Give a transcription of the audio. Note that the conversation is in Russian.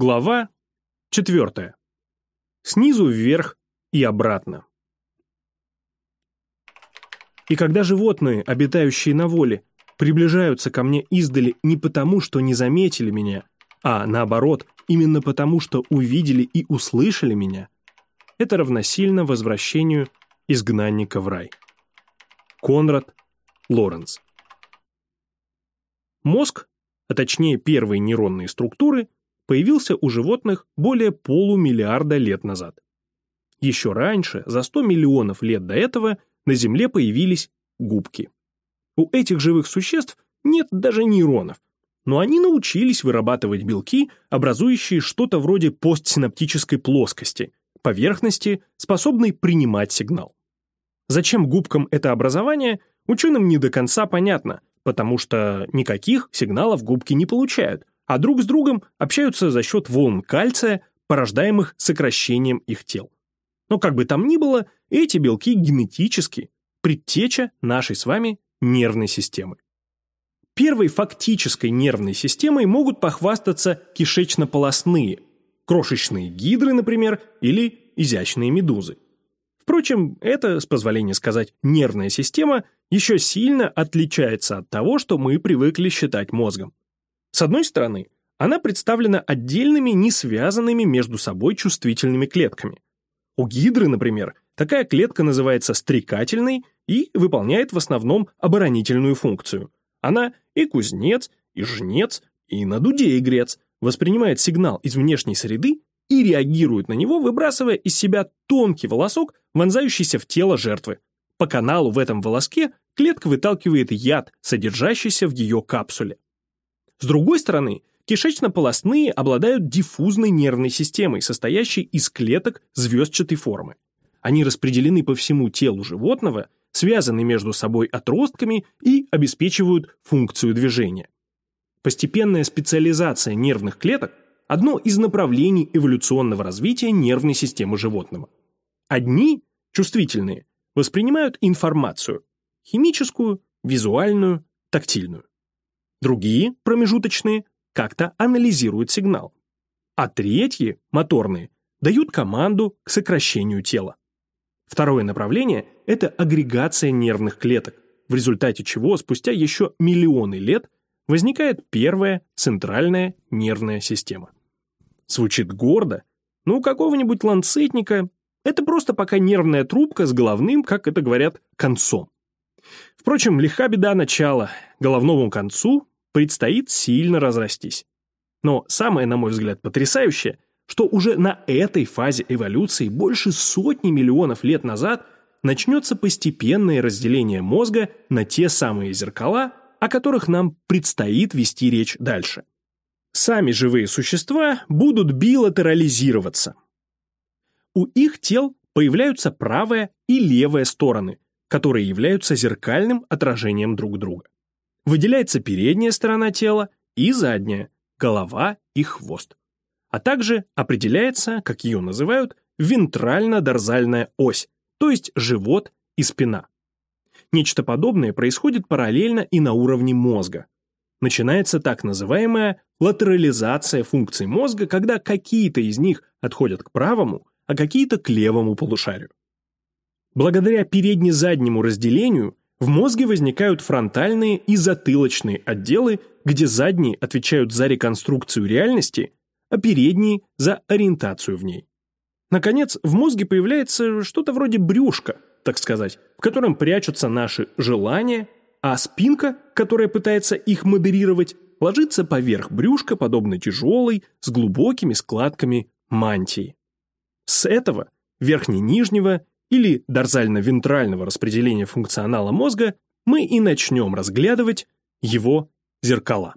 Глава 4. Снизу вверх и обратно. И когда животные, обитающие на воле, приближаются ко мне издали не потому, что не заметили меня, а наоборот, именно потому, что увидели и услышали меня, это равносильно возвращению изгнанника в рай. Конрад Лоренц Мозг, а точнее первые нейронные структуры, появился у животных более полумиллиарда лет назад. Еще раньше, за 100 миллионов лет до этого, на Земле появились губки. У этих живых существ нет даже нейронов, но они научились вырабатывать белки, образующие что-то вроде постсинаптической плоскости, поверхности, способной принимать сигнал. Зачем губкам это образование, ученым не до конца понятно, потому что никаких сигналов губки не получают, а друг с другом общаются за счет волн кальция, порождаемых сокращением их тел. Но как бы там ни было, эти белки генетически предтеча нашей с вами нервной системы. Первой фактической нервной системой могут похвастаться кишечно-полосные, крошечные гидры, например, или изящные медузы. Впрочем, эта, с позволения сказать, нервная система еще сильно отличается от того, что мы привыкли считать мозгом. С одной стороны, она представлена отдельными, не связанными между собой чувствительными клетками. У гидры, например, такая клетка называется стрекательной и выполняет в основном оборонительную функцию. Она и кузнец, и жнец, и на дуде игрец, воспринимает сигнал из внешней среды и реагирует на него, выбрасывая из себя тонкий волосок, вонзающийся в тело жертвы. По каналу в этом волоске клетка выталкивает яд, содержащийся в ее капсуле. С другой стороны, кишечно-полостные обладают диффузной нервной системой, состоящей из клеток звездчатой формы. Они распределены по всему телу животного связаны между собой отростками и обеспечивают функцию движения. Постепенная специализация нервных клеток – одно из направлений эволюционного развития нервной системы животного. Одни, чувствительные, воспринимают информацию – химическую, визуальную, тактильную. Другие, промежуточные, как-то анализируют сигнал. А третьи, моторные, дают команду к сокращению тела. Второе направление – это агрегация нервных клеток, в результате чего спустя еще миллионы лет возникает первая центральная нервная система. Звучит гордо, но у какого-нибудь ланцетника это просто пока нервная трубка с головным, как это говорят, концом. Впрочем, лиха беда начала, головному концу предстоит сильно разрастись. Но самое, на мой взгляд, потрясающее – что уже на этой фазе эволюции больше сотни миллионов лет назад начнется постепенное разделение мозга на те самые зеркала, о которых нам предстоит вести речь дальше. Сами живые существа будут билатерализироваться. У их тел появляются правая и левая стороны, которые являются зеркальным отражением друг друга. Выделяется передняя сторона тела и задняя, голова и хвост а также определяется, как ее называют, вентрально-дорзальная ось, то есть живот и спина. Нечто подобное происходит параллельно и на уровне мозга. Начинается так называемая латерализация функций мозга, когда какие-то из них отходят к правому, а какие-то к левому полушарию. Благодаря передне-заднему разделению в мозге возникают фронтальные и затылочные отделы, где задние отвечают за реконструкцию реальности, а передние – за ориентацию в ней. Наконец, в мозге появляется что-то вроде брюшка, так сказать, в котором прячутся наши желания, а спинка, которая пытается их модерировать, ложится поверх брюшка, подобно тяжелой, с глубокими складками мантии. С этого, верхне-нижнего или дорзально-вентрального распределения функционала мозга, мы и начнем разглядывать его зеркала.